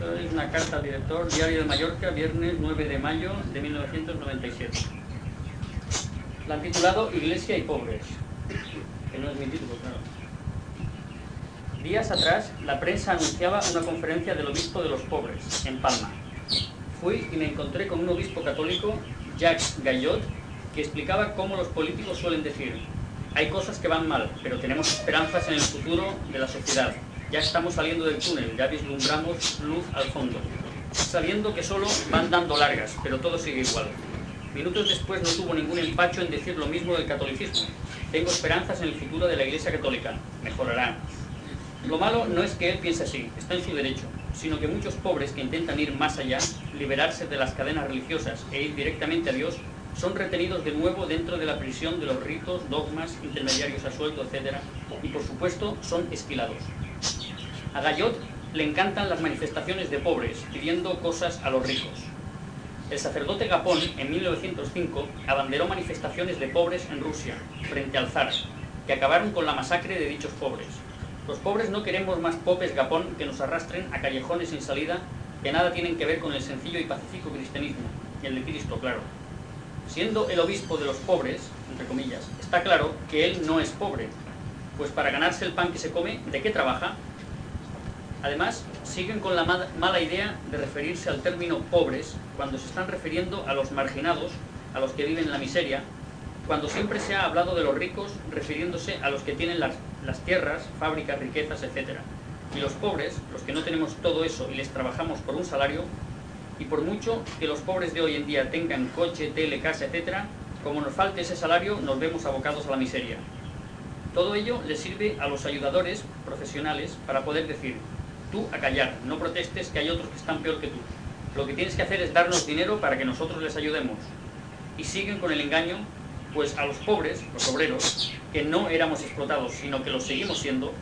Es una carta al director, Diario de Mallorca, viernes 9 de mayo de 1997. La han titulado Iglesia y pobres, que no es mi título, claro. Días atrás, la prensa anunciaba una conferencia del obispo de los pobres, en Palma. Fui y me encontré con un obispo católico, Jacques Gallot, que explicaba cómo los políticos suelen decir, hay cosas que van mal, pero tenemos esperanzas en el futuro de la sociedad. Ya estamos saliendo del túnel, ya vislumbramos luz al fondo, sabiendo que solo van dando largas, pero todo sigue igual. Minutos después no tuvo ningún empacho en decir lo mismo del catolicismo. Tengo esperanzas en el futuro de la Iglesia Católica. Mejorará. Lo malo no es que él piense así, está en su derecho, sino que muchos pobres que intentan ir más allá, liberarse de las cadenas religiosas e ir directamente a Dios, son retenidos de nuevo dentro de la prisión de los ritos, dogmas, intermediarios a sueldo, etc. Y por supuesto son esquilados. A Gallot le encantan las manifestaciones de pobres, pidiendo cosas a los ricos. El sacerdote Gapón, en 1905, abanderó manifestaciones de pobres en Rusia, frente al zar, que acabaron con la masacre de dichos pobres. Los pobres no queremos más popes Gapón que nos arrastren a callejones sin salida que nada tienen que ver con el sencillo y pacífico cristianismo, y el de Cristo, claro. Siendo el obispo de los pobres, entre comillas, está claro que él no es pobre, pues para ganarse el pan que se come, ¿de qué trabaja? Además, siguen con la mala idea de referirse al término pobres cuando se están refiriendo a los marginados, a los que viven en la miseria, cuando siempre se ha hablado de los ricos refiriéndose a los que tienen las, tierras, fábricas, riquezas, etc. Y los pobres, los que no tenemos todo eso y les trabajamos por un salario, y por mucho que los pobres de hoy en día tengan coche, tele, casa, etc., como nos falte ese salario, nos vemos abocados a la miseria. Todo ello les sirve a los ayudadores profesionales para poder decir, tú a callar, no protestes que hay otros que están peor que tú. Lo que tienes que hacer es darnos dinero para que nosotros les ayudemos. Y siguen con el engaño, pues a los pobres, los obreros, que no éramos explotados, sino que lo seguimos siendo,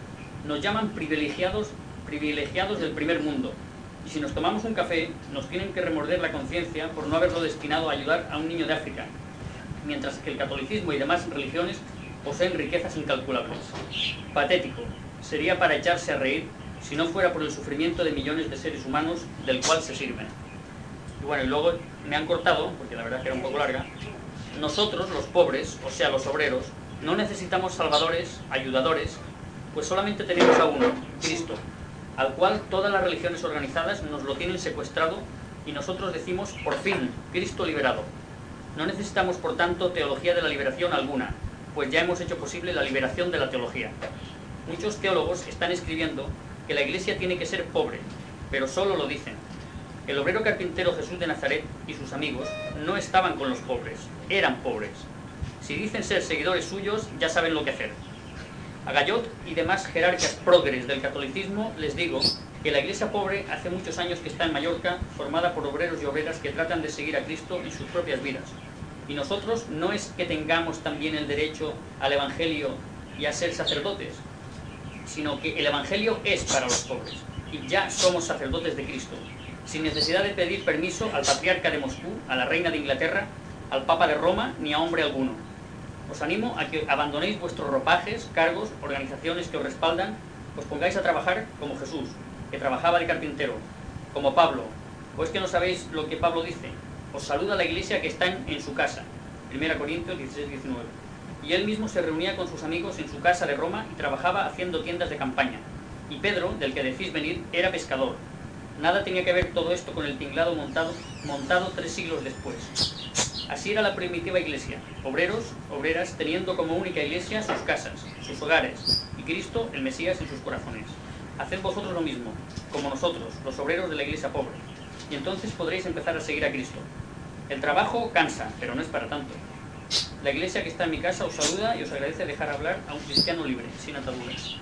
nos llaman privilegiados, privilegiados del primer mundo. Y si nos tomamos un café, nos tienen que remorder la conciencia por no haberlo destinado a ayudar a un niño de África, mientras que el catolicismo y demás religiones poseen riquezas incalculables. Patético. Sería para echarse a reír si no fuera por el sufrimiento de millones de seres humanos del cual se sirven. Y bueno, y luego me han cortado, porque la verdad es que era un poco larga, nosotros, los pobres, o sea, los obreros, no necesitamos salvadores, ayudadores, pues solamente tenemos a uno, Cristo, al cual todas las religiones organizadas nos lo tienen secuestrado y nosotros decimos, por fin, Cristo liberado. No necesitamos, por tanto, teología de la liberación alguna, pues ya hemos hecho posible la liberación de la teología. Muchos teólogos están escribiendo que la iglesia tiene que ser pobre, pero solo lo dicen. El obrero carpintero Jesús de Nazaret y sus amigos no estaban con los pobres, eran pobres. Si dicen ser seguidores suyos, ya saben lo que hacer. A Gallot y demás jerarcas progres del catolicismo les digo que la iglesia pobre hace muchos años que está en Mallorca, formada por obreros y obreras que tratan de seguir a Cristo en sus propias vidas. Y nosotros no es que tengamos también el derecho al Evangelio y a ser sacerdotes, sino que el Evangelio es para los pobres y ya somos sacerdotes de Cristo, sin necesidad de pedir permiso al patriarca de Moscú, a la reina de Inglaterra, al papa de Roma, ni a hombre alguno. Os animo a que abandonéis vuestros ropajes, cargos, organizaciones que os respaldan, os pongáis a trabajar como Jesús, que trabajaba de carpintero, como Pablo. ¿O es que no sabéis lo que Pablo dice? Os saluda la iglesia que está en, su casa. 1 Corintios 16, 19 y él mismo se reunía con sus amigos en su casa de Roma y trabajaba haciendo tiendas de campaña. Y Pedro, del que decís venir, era pescador. Nada tenía que ver todo esto con el tinglado montado, montado tres siglos después. Así era la primitiva iglesia, obreros, obreras, teniendo como única iglesia sus casas, sus hogares, y Cristo, el Mesías, en sus corazones. Haced vosotros lo mismo, como nosotros, los obreros de la iglesia pobre, y entonces podréis empezar a seguir a Cristo. El trabajo cansa, pero no es para tanto. La iglesia que está en mi casa os saluda y os agradece dejar hablar a un cristiano libre, sin ataduras.